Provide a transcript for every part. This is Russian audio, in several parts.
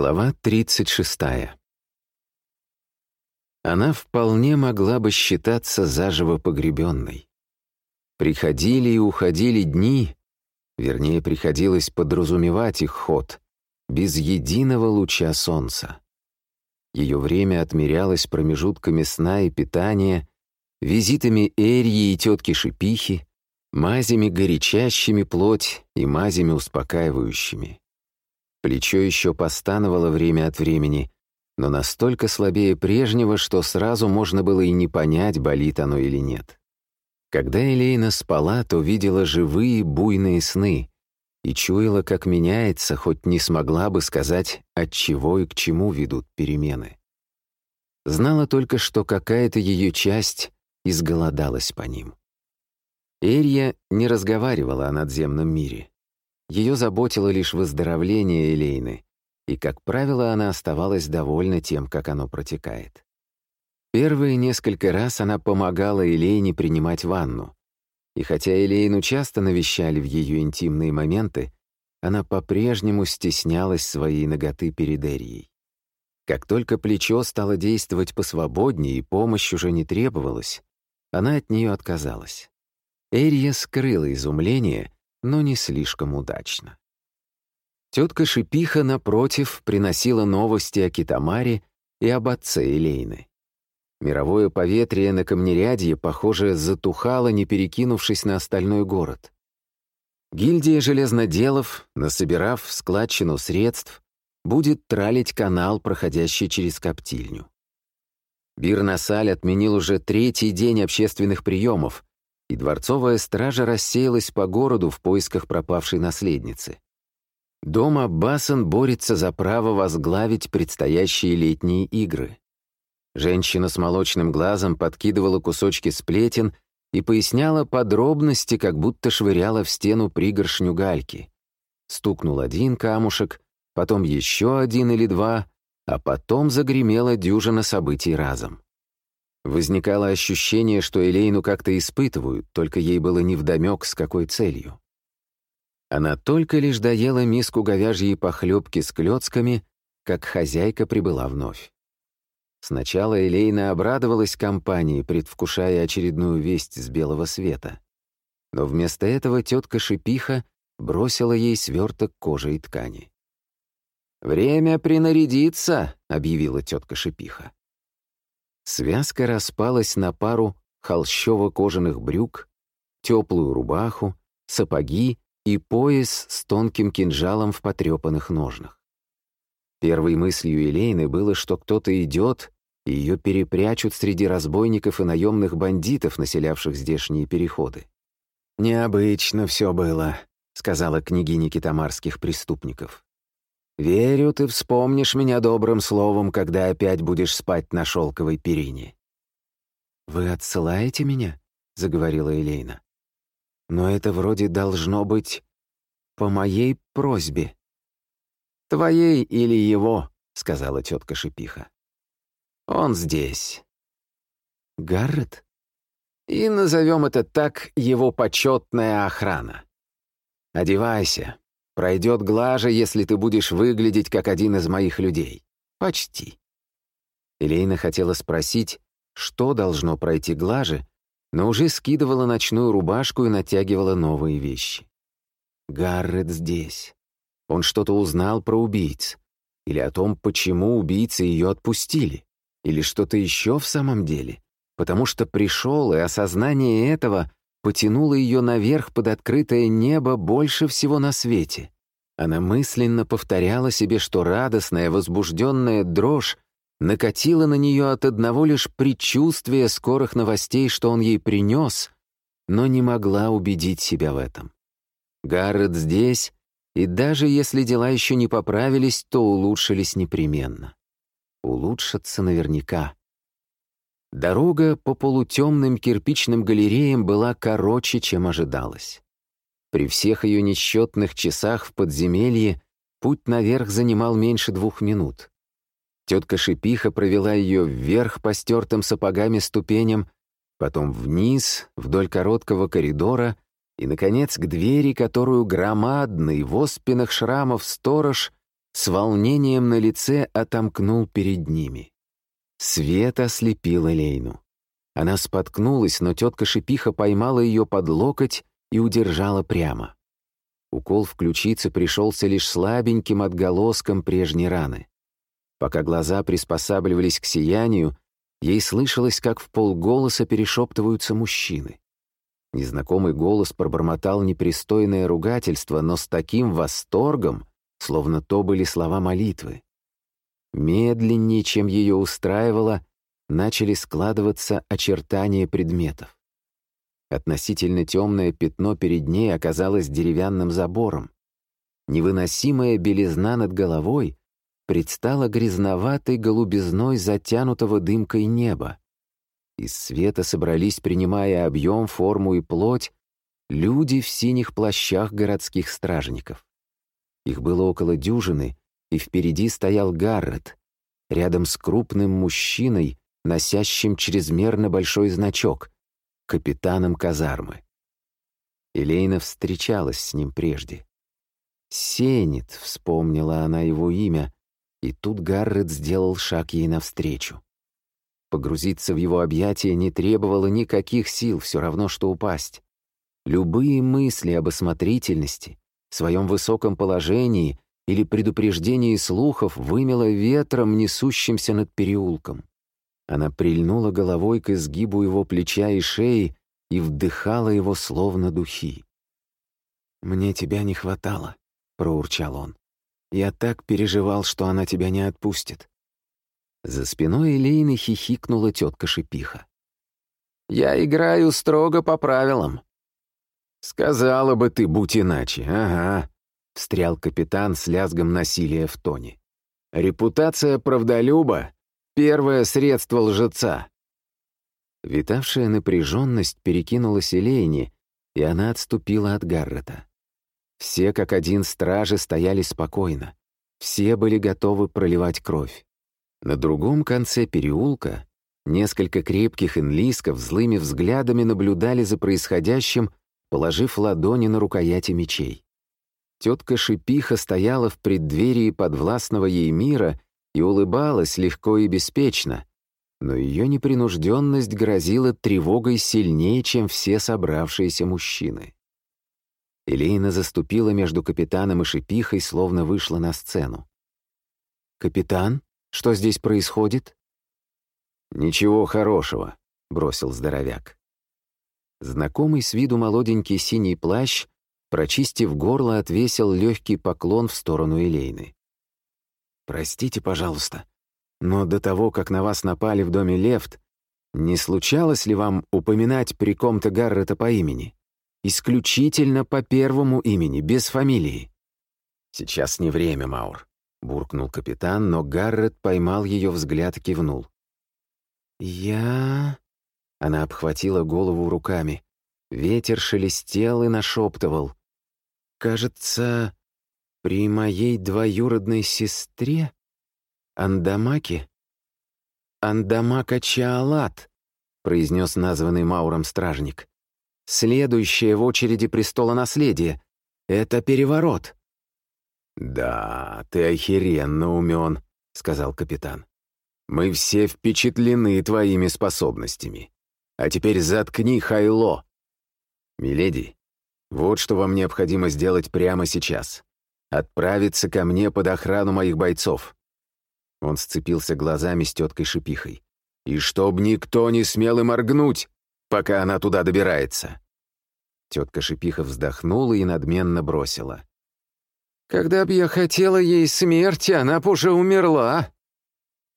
Глава 36. Она вполне могла бы считаться заживо погребенной. Приходили и уходили дни, вернее, приходилось подразумевать их ход, без единого луча солнца. Ее время отмерялось промежутками сна и питания, визитами Эрьи и тетки Шипихи, мазями горячащими плоть и мазями успокаивающими. Плечо еще постановало время от времени, но настолько слабее прежнего, что сразу можно было и не понять, болит оно или нет. Когда Элейна спала, то видела живые буйные сны и чуяла, как меняется, хоть не смогла бы сказать, от чего и к чему ведут перемены. Знала только, что какая-то ее часть изголодалась по ним. Эрья не разговаривала о надземном мире. Ее заботило лишь выздоровление Элейны, и, как правило, она оставалась довольна тем, как оно протекает. Первые несколько раз она помогала Элейне принимать ванну, и хотя Элейну часто навещали в ее интимные моменты, она по-прежнему стеснялась своей ноготы перед Эрией. Как только плечо стало действовать посвободнее и помощь уже не требовалась, она от нее отказалась. Эрия скрыла изумление но не слишком удачно. Тетка Шипиха, напротив, приносила новости о Китамаре и об отце Элейны. Мировое поветрие на камнерядье, похоже, затухало, не перекинувшись на остальной город. Гильдия железноделов, насобирав складчину средств, будет тралить канал, проходящий через коптильню. Бирнасаль отменил уже третий день общественных приемов, и дворцовая стража рассеялась по городу в поисках пропавшей наследницы. Дом Аббасан борется за право возглавить предстоящие летние игры. Женщина с молочным глазом подкидывала кусочки сплетен и поясняла подробности, как будто швыряла в стену пригоршню гальки. Стукнул один камушек, потом еще один или два, а потом загремела дюжина событий разом. Возникало ощущение, что Элейну как-то испытывают, только ей было невдомёк, с какой целью. Она только лишь доела миску говяжьей похлебки с клёцками, как хозяйка прибыла вновь. Сначала Элейна обрадовалась компании, предвкушая очередную весть с белого света. Но вместо этого тетка Шипиха бросила ей сверток кожи и ткани. «Время принарядиться», — объявила тетка Шипиха. Связка распалась на пару холщово-кожаных брюк, теплую рубаху, сапоги и пояс с тонким кинжалом в потрепанных ножнах. Первой мыслью Елейны было, что кто-то идет, и ее перепрячут среди разбойников и наемных бандитов, населявших здешние переходы. «Необычно все было», — сказала княгиня китамарских преступников. Верю, ты вспомнишь меня добрым словом, когда опять будешь спать на шелковой перине». «Вы отсылаете меня?» — заговорила Элейна. «Но это вроде должно быть по моей просьбе». «Твоей или его», — сказала тетка Шипиха. «Он здесь». «Гаррет?» «И назовем это так его почетная охрана. Одевайся, Пройдет глаже, если ты будешь выглядеть как один из моих людей. Почти. Элейна хотела спросить, что должно пройти глаже, но уже скидывала ночную рубашку и натягивала новые вещи. Гаррет здесь. Он что-то узнал про убийц. Или о том, почему убийцы ее отпустили. Или что-то еще в самом деле. Потому что пришел, и осознание этого потянуло ее наверх под открытое небо больше всего на свете. Она мысленно повторяла себе, что радостная, возбужденная дрожь накатила на нее от одного лишь предчувствия скорых новостей, что он ей принес, но не могла убедить себя в этом. Гаррет здесь, и даже если дела еще не поправились, то улучшились непременно. Улучшатся наверняка. Дорога по полутемным кирпичным галереям была короче, чем ожидалось. При всех ее несчетных часах в подземелье путь наверх занимал меньше двух минут. Тетка Шипиха провела ее вверх по стертым сапогами ступеням, потом вниз, вдоль короткого коридора и, наконец, к двери, которую громадный, в оспинах шрамов сторож с волнением на лице отомкнул перед ними. Свет ослепил Элейну. Она споткнулась, но тетка Шипиха поймала ее под локоть и удержала прямо. Укол в ключице пришелся лишь слабеньким отголоском прежней раны. Пока глаза приспосабливались к сиянию, ей слышалось, как в полголоса перешептываются мужчины. Незнакомый голос пробормотал непристойное ругательство, но с таким восторгом, словно то были слова молитвы. Медленнее, чем ее устраивало, начали складываться очертания предметов. Относительно темное пятно перед ней оказалось деревянным забором. Невыносимая белизна над головой предстала грязноватой голубизной затянутого дымкой неба. Из света собрались, принимая объем, форму и плоть, люди в синих плащах городских стражников. Их было около дюжины, и впереди стоял Гаррет, рядом с крупным мужчиной, носящим чрезмерно большой значок, капитаном казармы. Элейна встречалась с ним прежде. «Сенит», — вспомнила она его имя, и тут Гаррет сделал шаг ей навстречу. Погрузиться в его объятия не требовало никаких сил, все равно, что упасть. Любые мысли об осмотрительности, своем высоком положении или предупреждении слухов вымело ветром, несущимся над переулком. Она прильнула головой к изгибу его плеча и шеи и вдыхала его словно духи. «Мне тебя не хватало», — проурчал он. «Я так переживал, что она тебя не отпустит». За спиной Элейны хихикнула тетка Шипиха. «Я играю строго по правилам». «Сказала бы ты, будь иначе, ага», — встрял капитан с лязгом насилия в тоне. «Репутация правдолюба Первое средство лжеца. Витавшая напряженность перекинулась Элейне, и она отступила от Гаррета. Все как один стражи стояли спокойно. Все были готовы проливать кровь. На другом конце переулка несколько крепких инлисков злыми взглядами наблюдали за происходящим, положив ладони на рукояти мечей. Тетка Шипиха стояла в преддверии подвластного ей мира и улыбалась легко и беспечно, но ее непринужденность грозила тревогой сильнее, чем все собравшиеся мужчины. Элейна заступила между капитаном и шипихой, словно вышла на сцену. «Капитан, что здесь происходит?» «Ничего хорошего», — бросил здоровяк. Знакомый с виду молоденький синий плащ, прочистив горло, отвесил легкий поклон в сторону Элейны. «Простите, пожалуйста, но до того, как на вас напали в доме Лефт, не случалось ли вам упоминать при ком-то Гаррета по имени? Исключительно по первому имени, без фамилии». «Сейчас не время, Маур», — буркнул капитан, но Гаррет поймал ее взгляд и кивнул. «Я...» Она обхватила голову руками. Ветер шелестел и нашептывал. «Кажется, при моей двоюродной сестре? Андамаке? Андамака Чаалат, произнес названный Мауром стражник. Следующее в очереди престола наследия. Это переворот. «Да, ты охеренно умен», — сказал капитан. «Мы все впечатлены твоими способностями. А теперь заткни Хайло. Миледи, вот что вам необходимо сделать прямо сейчас отправиться ко мне под охрану моих бойцов». Он сцепился глазами с теткой Шипихой. «И чтоб никто не смел и моргнуть, пока она туда добирается». Тетка Шипиха вздохнула и надменно бросила. «Когда б я хотела ей смерти, она б уже умерла».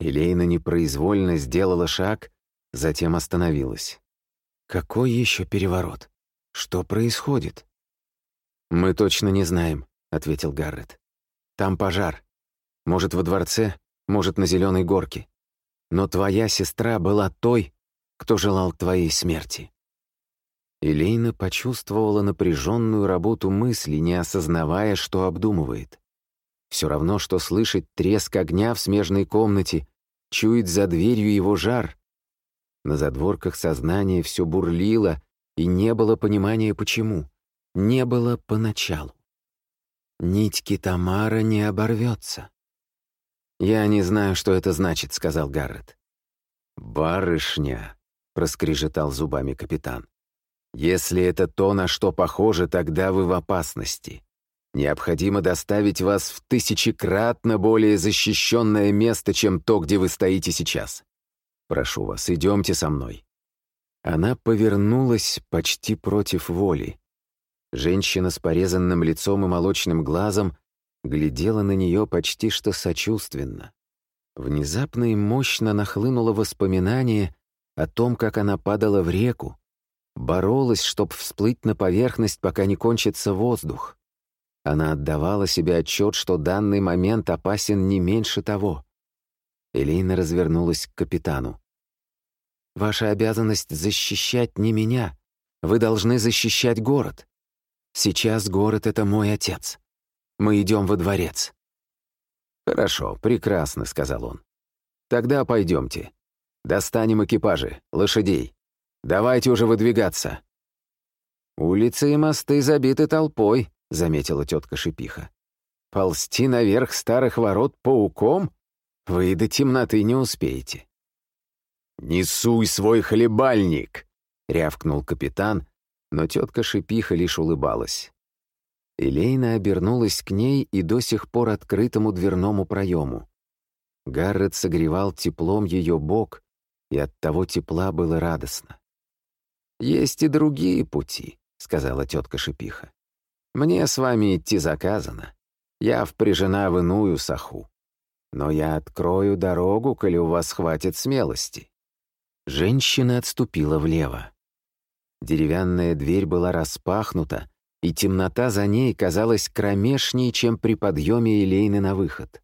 Элейна непроизвольно сделала шаг, затем остановилась. «Какой еще переворот? Что происходит?» «Мы точно не знаем. — ответил Гаррет. «Там пожар. Может, во дворце, может, на Зеленой горке. Но твоя сестра была той, кто желал твоей смерти». Элейна почувствовала напряженную работу мысли, не осознавая, что обдумывает. Все равно, что слышать треск огня в смежной комнате, чует за дверью его жар. На задворках сознания все бурлило, и не было понимания, почему. Не было поначалу. нить Китамара не оборвется. «Я не знаю, что это значит», — сказал Гаррет. «Барышня», — проскрежетал зубами капитан. «Если это то, на что похоже, тогда вы в опасности. Необходимо доставить вас в тысячекратно более защищенное место, чем то, где вы стоите сейчас. Прошу вас, идемте со мной». Она повернулась почти против воли. Женщина с порезанным лицом и молочным глазом глядела на нее почти что сочувственно. Внезапно и мощно нахлынуло воспоминание о том, как она падала в реку, боролась, чтобы всплыть на поверхность, пока не кончится воздух. Она отдавала себе отчет, что данный момент опасен не меньше того. Элейна развернулась к капитану. «Ваша обязанность защищать не меня. Вы должны защищать город. Сейчас город — это мой отец. Мы идем во дворец». «Хорошо, прекрасно», — сказал он. «Тогда пойдемте. Достанем экипажи, лошадей. Давайте уже выдвигаться». «Улицы и мосты забиты толпой», — заметила тетка Шипиха. «Ползти наверх старых ворот пауком? Вы до темноты не успеете». «Несуй свой хлебальник!» — рявкнул капитан, но тетка Шипиха лишь улыбалась. Элейна обернулась к ней и до сих пор открытому дверному проему. Гаррет согревал теплом ее бок, и от того тепла было радостно. «Есть и другие пути», — сказала тетка Шипиха. «Мне с вами идти заказано. Я впряжена в иную саху. Но я открою дорогу, коли у вас хватит смелости». Женщина отступила влево. Деревянная дверь была распахнута, и темнота за ней казалась кромешней, чем при подъеме Элейны на выход.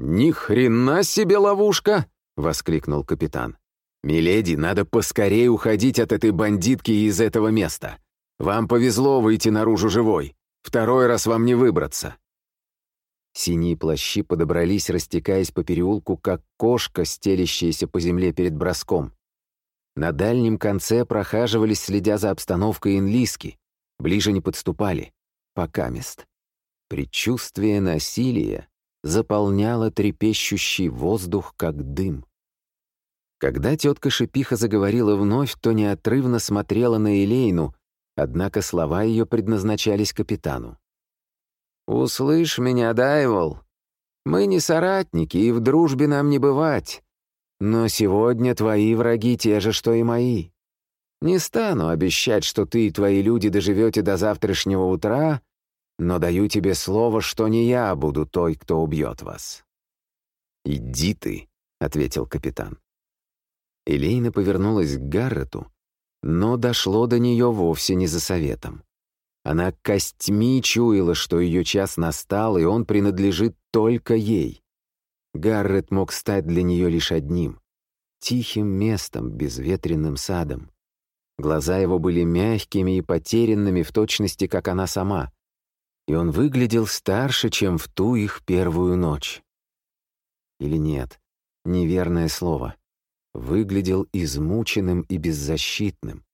«Ни хрена себе ловушка!» — воскликнул капитан. «Миледи, надо поскорее уходить от этой бандитки и из этого места. Вам повезло выйти наружу живой. Второй раз вам не выбраться». Синие плащи подобрались, растекаясь по переулку, как кошка, стелящаяся по земле перед броском. На дальнем конце прохаживались, следя за обстановкой инлиски, ближе не подступали, пока мест. Предчувствие насилия заполняло трепещущий воздух, как дым. Когда тетка Шипиха заговорила вновь, то неотрывно смотрела на Элейну, однако слова ее предназначались капитану. «Услышь меня, Дайвол. Мы не соратники, и в дружбе нам не бывать. Но сегодня твои враги те же, что и мои. Не стану обещать, что ты и твои люди доживете до завтрашнего утра, но даю тебе слово, что не я буду той, кто убьет вас». «Иди ты», — ответил капитан. Элейна повернулась к Гаррету, но дошло до нее вовсе не за советом. Она костьми чуяла, что ее час настал, и он принадлежит только ей. Гаррет мог стать для нее лишь одним — тихим местом, безветренным садом. Глаза его были мягкими и потерянными в точности, как она сама. И он выглядел старше, чем в ту их первую ночь. Или нет, неверное слово. Выглядел измученным и беззащитным.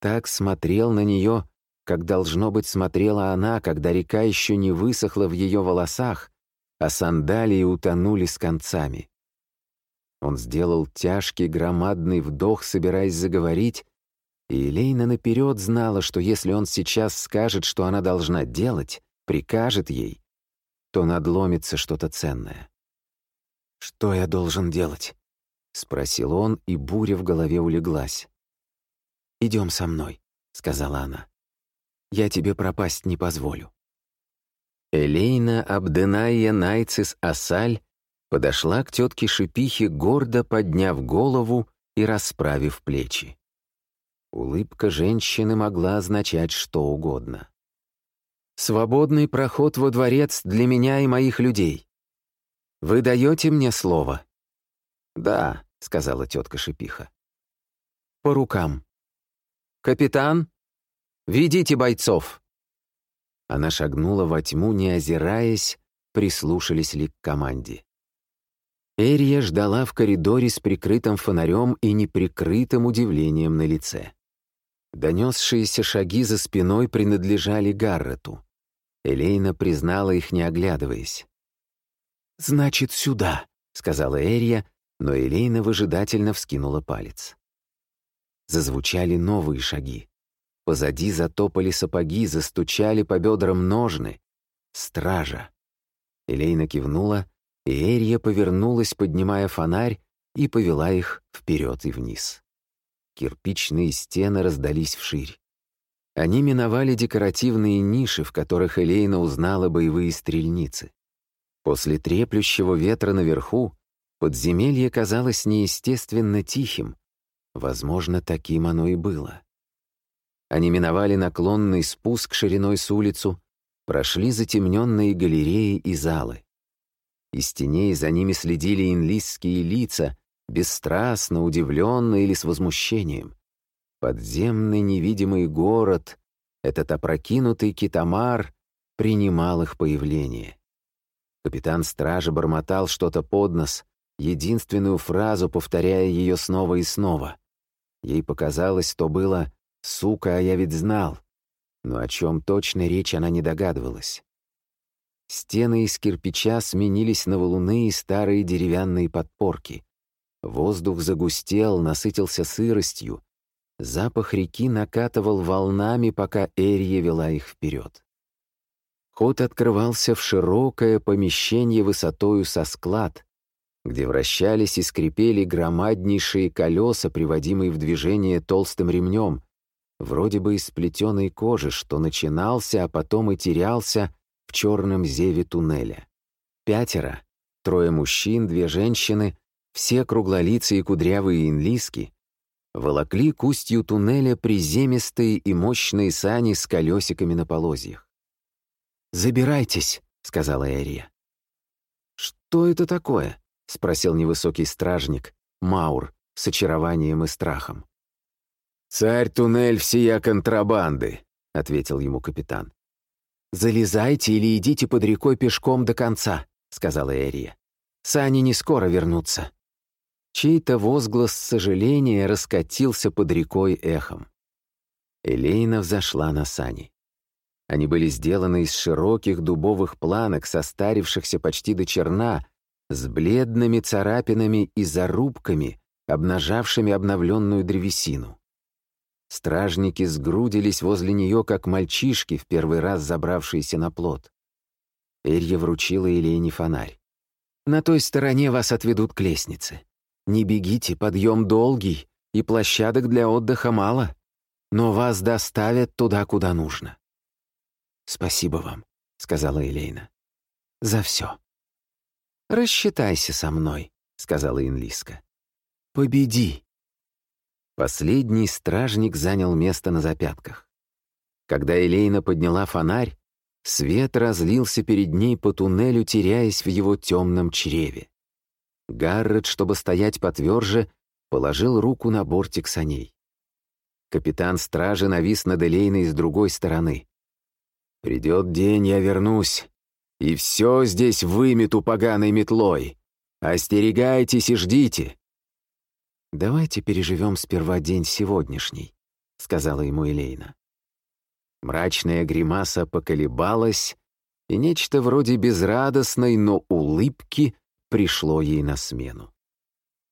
Так смотрел на нее, как, должно быть, смотрела она, когда река еще не высохла в ее волосах, а сандалии утонули с концами. Он сделал тяжкий громадный вдох, собираясь заговорить, и Элейна наперед знала, что если он сейчас скажет, что она должна делать, прикажет ей, то надломится что-то ценное. «Что я должен делать?» — спросил он, и буря в голове улеглась. «Идем со мной», — сказала она. «Я тебе пропасть не позволю». Элейна Абденайя Найцис Асаль подошла к тетке Шипихе, гордо подняв голову и расправив плечи. Улыбка женщины могла означать что угодно. «Свободный проход во дворец для меня и моих людей. Вы даете мне слово?» «Да», — сказала тетка Шипиха. «По рукам. Капитан, ведите бойцов!» Она шагнула во тьму, не озираясь, прислушались ли к команде. Эрия ждала в коридоре с прикрытым фонарем и неприкрытым удивлением на лице. Донесшиеся шаги за спиной принадлежали Гаррету. Элейна признала их, не оглядываясь. «Значит, сюда», — сказала Эрия, но Элейна выжидательно вскинула палец. Зазвучали новые шаги. Позади затопали сапоги, застучали по бедрам ножны. Стража. Элейна кивнула, и Эрия повернулась, поднимая фонарь, и повела их вперед и вниз. Кирпичные стены раздались вширь. Они миновали декоративные ниши, в которых Элейна узнала боевые стрельницы. После треплющего ветра наверху подземелье казалось неестественно тихим. Возможно, таким оно и было. Они миновали наклонный спуск шириной с улицу, прошли затемненные галереи и залы. Из теней за ними следили инлистские лица, бесстрастно, удивленно или с возмущением. Подземный невидимый город, этот опрокинутый китамар, принимал их появление. Капитан стражи бормотал что-то под нос, единственную фразу, повторяя ее снова и снова. Ей показалось, то было «сука, а я ведь знал», но о чем точно речь она не догадывалась. Стены из кирпича сменились на валуны и старые деревянные подпорки. Воздух загустел, насытился сыростью, Запах реки накатывал волнами, пока Эрия вела их вперед. Ход открывался в широкое помещение высотою со склад, где вращались и скрипели громаднейшие колеса, приводимые в движение толстым ремнем, вроде бы из сплетенной кожи, что начинался, а потом и терялся в черном зеве туннеля. Пятеро, трое мужчин, две женщины, все круглолицые кудрявые инлиски, волокли к устью туннеля приземистые и мощные сани с колесиками на полозьях. «Забирайтесь», — сказала Эрия. «Что это такое?» — спросил невысокий стражник, Маур, с очарованием и страхом. «Царь-туннель всея контрабанды», — ответил ему капитан. «Залезайте или идите под рекой пешком до конца», — сказала Эрия. «Сани не скоро вернутся». Чей-то возглас сожаления раскатился под рекой эхом. Элейна взошла на сани. Они были сделаны из широких дубовых планок, состарившихся почти до черна, с бледными царапинами и зарубками, обнажавшими обновленную древесину. Стражники сгрудились возле нее, как мальчишки, в первый раз забравшиеся на плот. Эрья вручила Елене фонарь. «На той стороне вас отведут к лестнице. Не бегите, подъем долгий, и площадок для отдыха мало, но вас доставят туда, куда нужно». «Спасибо вам», — сказала Элейна. «За все». «Рассчитайся со мной», — сказала Инлиска. «Победи». Последний стражник занял место на запятках. Когда Элейна подняла фонарь, свет разлился перед ней по туннелю, теряясь в его темном чреве. Гаррет, чтобы стоять потверже, положил руку на бортик саней. Капитан стражи навис над Элейной с другой стороны. «Придет день, я вернусь, и все здесь вымету поганой метлой. Остерегайтесь и ждите». «Давайте переживем сперва день сегодняшний», — сказала ему Элейна. Мрачная гримаса поколебалась, и нечто вроде безрадостной, но улыбки пришло ей на смену.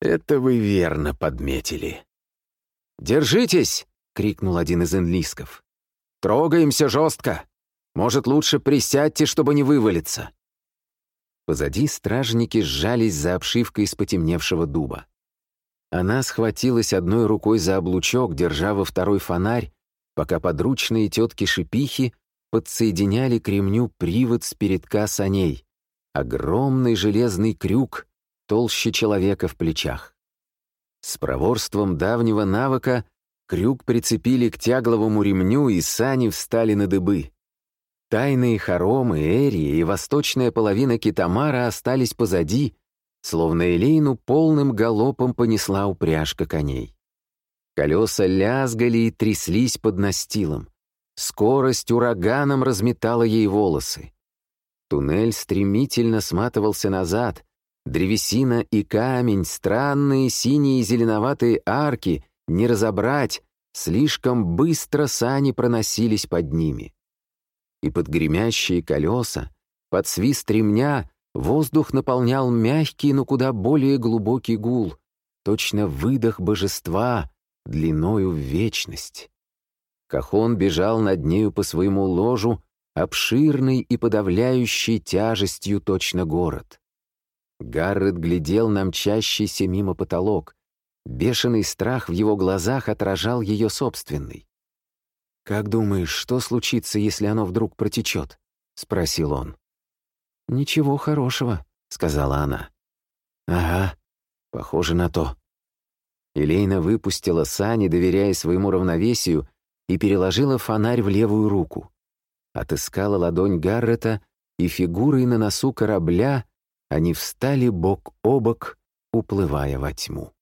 «Это вы верно подметили». «Держитесь!» — крикнул один из энлисков. «Трогаемся жестко! Может, лучше присядьте, чтобы не вывалиться!» Позади стражники сжались за обшивкой из потемневшего дуба. Она схватилась одной рукой за облучок, держа во второй фонарь, пока подручные тетки-шипихи подсоединяли к ремню привод с передка саней, Огромный железный крюк, толще человека в плечах. С проворством давнего навыка крюк прицепили к тягловому ремню, и сани встали на дыбы. Тайные хоромы, Эрии и восточная половина Китамара остались позади, словно Элейну полным галопом понесла упряжка коней. Колеса лязгали и тряслись под настилом. Скорость ураганом разметала ей волосы. Туннель стремительно сматывался назад. Древесина и камень, странные синие и зеленоватые арки, не разобрать, слишком быстро сани проносились под ними. и под гремящие колеса, под свист ремня воздух наполнял мягкий, но куда более глубокий гул, точно выдох божества длиною в вечность. Кахон бежал над нею по своему ложу, обширный и подавляющий тяжестью точно город. Гаррет глядел на мчащийся мимо потолок. Бешеный страх в его глазах отражал ее собственный. «Как думаешь, что случится, если оно вдруг протечет?» — спросил он. «Ничего хорошего», — сказала она. «Ага, похоже на то». Элейна выпустила сани, доверяя своему равновесию, и переложила фонарь в левую руку. Отыскала ладонь Гаррета, и фигурой на носу корабля они встали бок о бок, уплывая во тьму.